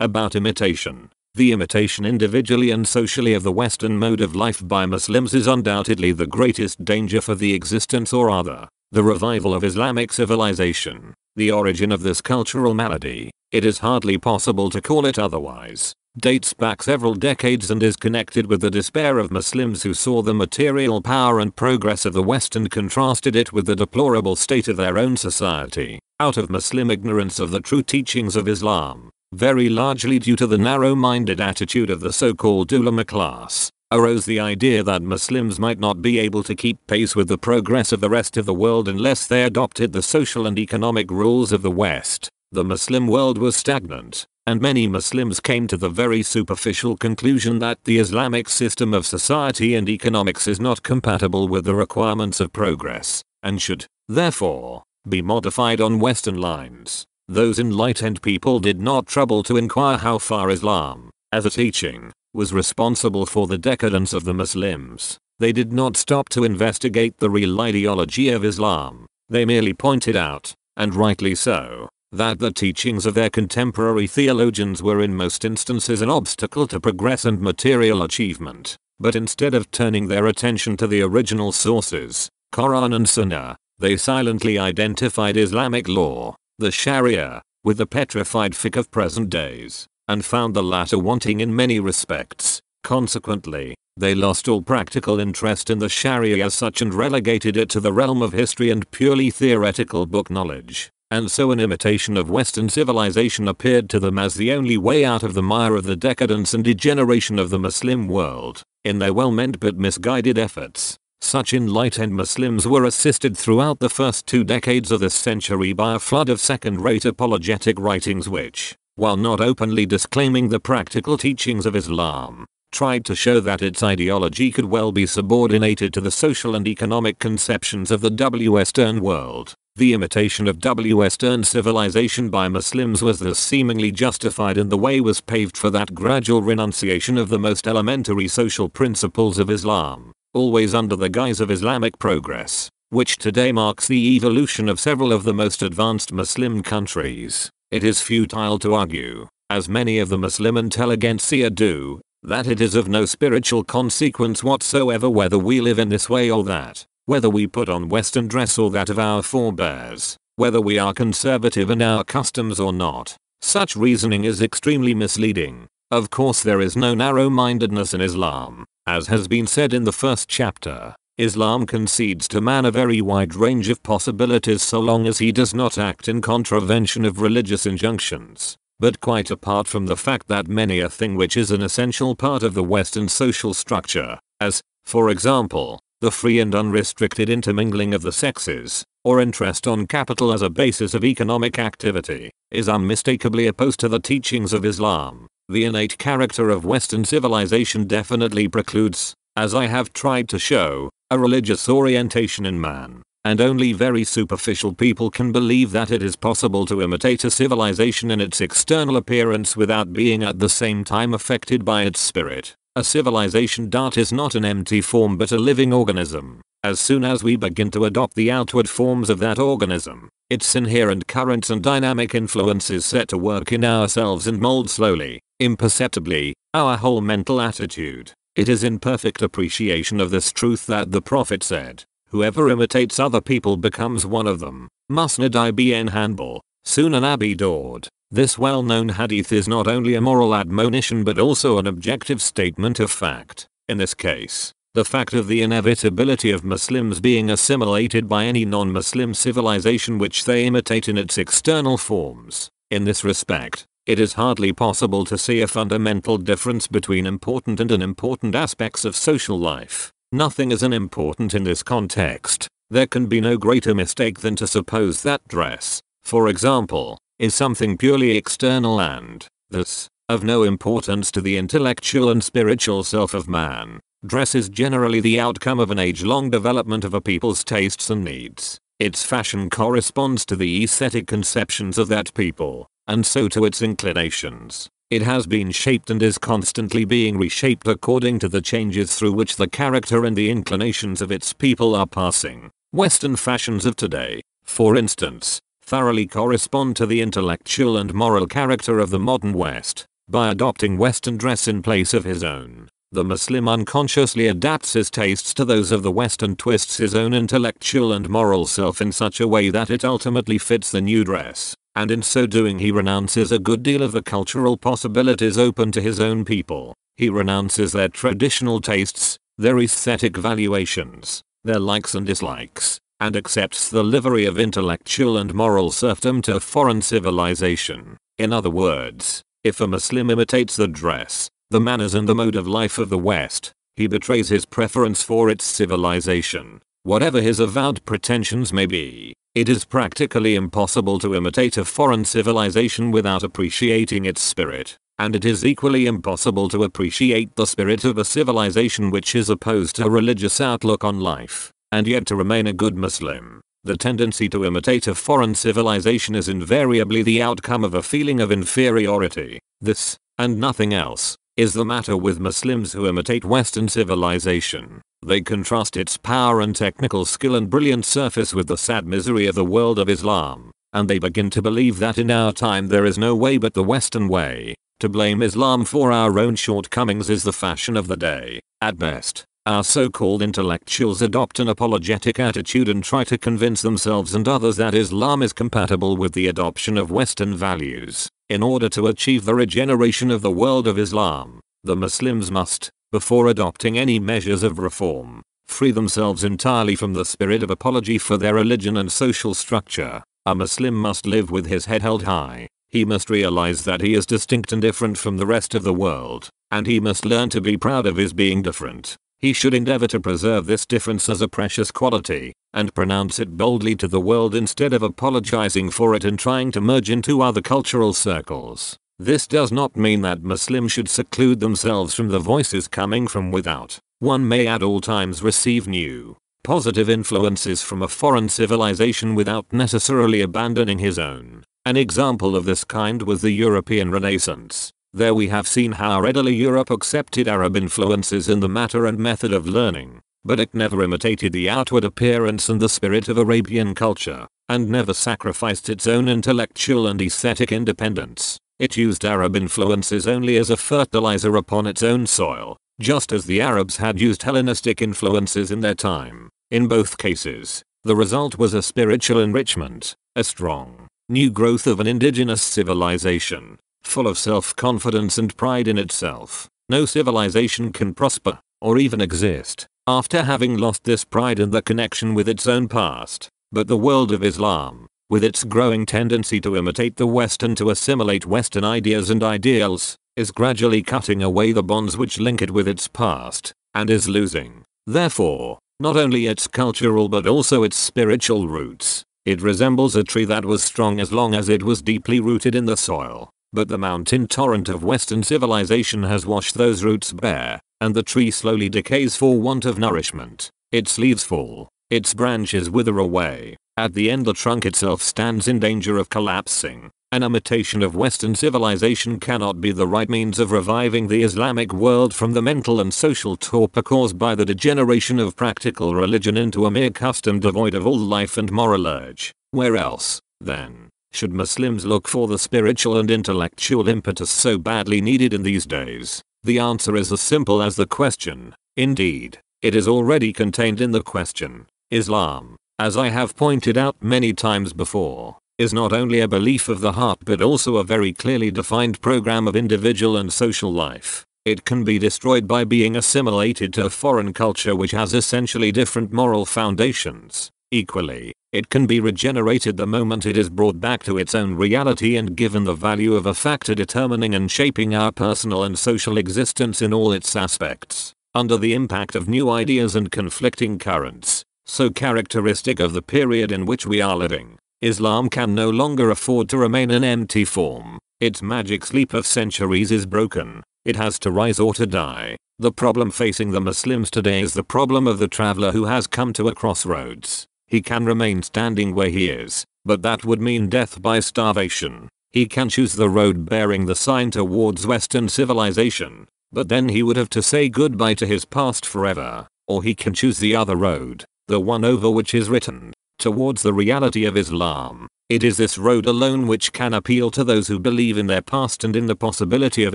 About imitation. The imitation individually and socially of the Western mode of life by Muslims is undoubtedly the greatest danger for the existence or rather, the revival of Islamic civilization. The origin of this cultural malady, it is hardly possible to call it otherwise, dates back several decades and is connected with the despair of Muslims who saw the material power and progress of the West and contrasted it with the deplorable state of their own society, out of Muslim ignorance of the true teachings of Islam, very largely due to the narrow-minded attitude of the so-called ulama class, arose the idea that Muslims might not be able to keep pace with the progress of the rest of the world unless they adopted the social and economic rules of the West. The Muslim world was stagnant, and many Muslims came to the very superficial conclusion that the Islamic system of society and economics is not compatible with the requirements of progress, and should, therefore, be modified on Western lines. Those enlightened people did not trouble to inquire how far Islam, as a teaching, was responsible for the decadence of the Muslims. They did not stop to investigate the real ideology of Islam. They merely pointed out, and rightly so, that the teachings of their contemporary theologians were in most instances an obstacle to progress and material achievement, but instead of turning their attention to the original sources, Quran and Sunnah, they silently identified Islamic law, the Sharia, with the petrified fiqh of present days, and found the latter wanting in many respects. Consequently, they lost all practical interest in the Sharia as such and relegated it to the realm of history and purely theoretical book knowledge and so an imitation of Western civilization appeared to them as the only way out of the mire of the decadence and degeneration of the Muslim world. In their well-meant but misguided efforts, such enlightened Muslims were assisted throughout the first two decades of this century by a flood of second-rate apologetic writings which, while not openly disclaiming the practical teachings of Islam, tried to show that its ideology could well be subordinated to the social and economic conceptions of the Western world. The imitation of Western civilization by Muslims was thus seemingly justified and the way was paved for that gradual renunciation of the most elementary social principles of Islam, always under the guise of Islamic progress, which today marks the evolution of several of the most advanced Muslim countries. It is futile to argue, as many of the Muslim intelligentsia do, that it is of no spiritual consequence whatsoever whether we live in this way or that whether we put on western dress or that of our forebears, whether we are conservative in our customs or not. Such reasoning is extremely misleading. Of course there is no narrow-mindedness in Islam. As has been said in the first chapter, Islam concedes to man a very wide range of possibilities so long as he does not act in contravention of religious injunctions. But quite apart from the fact that many a thing which is an essential part of the Western social structure, as, for example, the free and unrestricted intermingling of the sexes, or interest on capital as a basis of economic activity, is unmistakably opposed to the teachings of Islam. The innate character of Western civilization definitely precludes, as I have tried to show, a religious orientation in man, and only very superficial people can believe that it is possible to imitate a civilization in its external appearance without being at the same time affected by its spirit. A civilization dart is not an empty form but a living organism. As soon as we begin to adopt the outward forms of that organism, its inherent currents and dynamic influences set to work in ourselves and mold slowly, imperceptibly, our whole mental attitude. It is in perfect appreciation of this truth that the Prophet said, Whoever imitates other people becomes one of them. Musnad ibn Hanbal, Sunan Abi Dawud. This well-known hadith is not only a moral admonition but also an objective statement of fact. In this case, the fact of the inevitability of Muslims being assimilated by any non-Muslim civilization which they imitate in its external forms. In this respect, it is hardly possible to see a fundamental difference between important and unimportant aspects of social life. Nothing is unimportant in this context. There can be no greater mistake than to suppose that dress, for example, is something purely external and, thus, of no importance to the intellectual and spiritual self of man. Dress is generally the outcome of an age-long development of a people's tastes and needs. Its fashion corresponds to the aesthetic conceptions of that people, and so to its inclinations. It has been shaped and is constantly being reshaped according to the changes through which the character and the inclinations of its people are passing. Western fashions of today, for instance, thoroughly correspond to the intellectual and moral character of the modern West. By adopting Western dress in place of his own, the Muslim unconsciously adapts his tastes to those of the West and twists his own intellectual and moral self in such a way that it ultimately fits the new dress, and in so doing he renounces a good deal of the cultural possibilities open to his own people. He renounces their traditional tastes, their aesthetic valuations, their likes and dislikes, and accepts the livery of intellectual and moral serfdom to foreign civilization. In other words, if a Muslim imitates the dress, the manners and the mode of life of the West, he betrays his preference for its civilization. Whatever his avowed pretensions may be, it is practically impossible to imitate a foreign civilization without appreciating its spirit, and it is equally impossible to appreciate the spirit of a civilization which is opposed to a religious outlook on life and yet to remain a good Muslim. The tendency to imitate a foreign civilization is invariably the outcome of a feeling of inferiority. This, and nothing else, is the matter with Muslims who imitate Western civilization. They contrast its power and technical skill and brilliant surface with the sad misery of the world of Islam, and they begin to believe that in our time there is no way but the Western way. To blame Islam for our own shortcomings is the fashion of the day, at best. Our so-called intellectuals adopt an apologetic attitude and try to convince themselves and others that Islam is compatible with the adoption of Western values. In order to achieve the regeneration of the world of Islam, the Muslims must, before adopting any measures of reform, free themselves entirely from the spirit of apology for their religion and social structure. A Muslim must live with his head held high. He must realize that he is distinct and different from the rest of the world, and he must learn to be proud of his being different. He should endeavor to preserve this difference as a precious quality, and pronounce it boldly to the world instead of apologizing for it and trying to merge into other cultural circles. This does not mean that Muslims should seclude themselves from the voices coming from without. One may at all times receive new, positive influences from a foreign civilization without necessarily abandoning his own. An example of this kind was the European Renaissance. There we have seen how readily Europe accepted Arab influences in the matter and method of learning, but it never imitated the outward appearance and the spirit of Arabian culture, and never sacrificed its own intellectual and aesthetic independence. It used Arab influences only as a fertilizer upon its own soil, just as the Arabs had used Hellenistic influences in their time. In both cases, the result was a spiritual enrichment, a strong, new growth of an indigenous civilization, full of self-confidence and pride in itself. No civilization can prosper, or even exist, after having lost this pride and the connection with its own past. But the world of Islam, with its growing tendency to imitate the West and to assimilate Western ideas and ideals, is gradually cutting away the bonds which link it with its past, and is losing, therefore, not only its cultural but also its spiritual roots. It resembles a tree that was strong as long as it was deeply rooted in the soil. But the mountain torrent of western civilization has washed those roots bare, and the tree slowly decays for want of nourishment. Its leaves fall, its branches wither away. At the end the trunk itself stands in danger of collapsing. An imitation of western civilization cannot be the right means of reviving the Islamic world from the mental and social torpor caused by the degeneration of practical religion into a mere custom devoid of all life and moral urge. Where else, then, should Muslims look for the spiritual and intellectual impetus so badly needed in these days? The answer is as simple as the question. Indeed, it is already contained in the question. Islam, as I have pointed out many times before, is not only a belief of the heart but also a very clearly defined program of individual and social life. It can be destroyed by being assimilated to a foreign culture which has essentially different moral foundations. Equally, it can be regenerated the moment it is brought back to its own reality and given the value of a factor determining and shaping our personal and social existence in all its aspects. Under the impact of new ideas and conflicting currents, so characteristic of the period in which we are living, Islam can no longer afford to remain an empty form. Its magic sleep of centuries is broken. It has to rise or to die. The problem facing the Muslims today is the problem of the traveler who has come to a crossroads. He can remain standing where he is, but that would mean death by starvation. He can choose the road bearing the sign towards western civilization, but then he would have to say goodbye to his past forever. Or he can choose the other road, the one over which is written, towards the reality of Islam. It is this road alone which can appeal to those who believe in their past and in the possibility of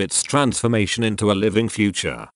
its transformation into a living future.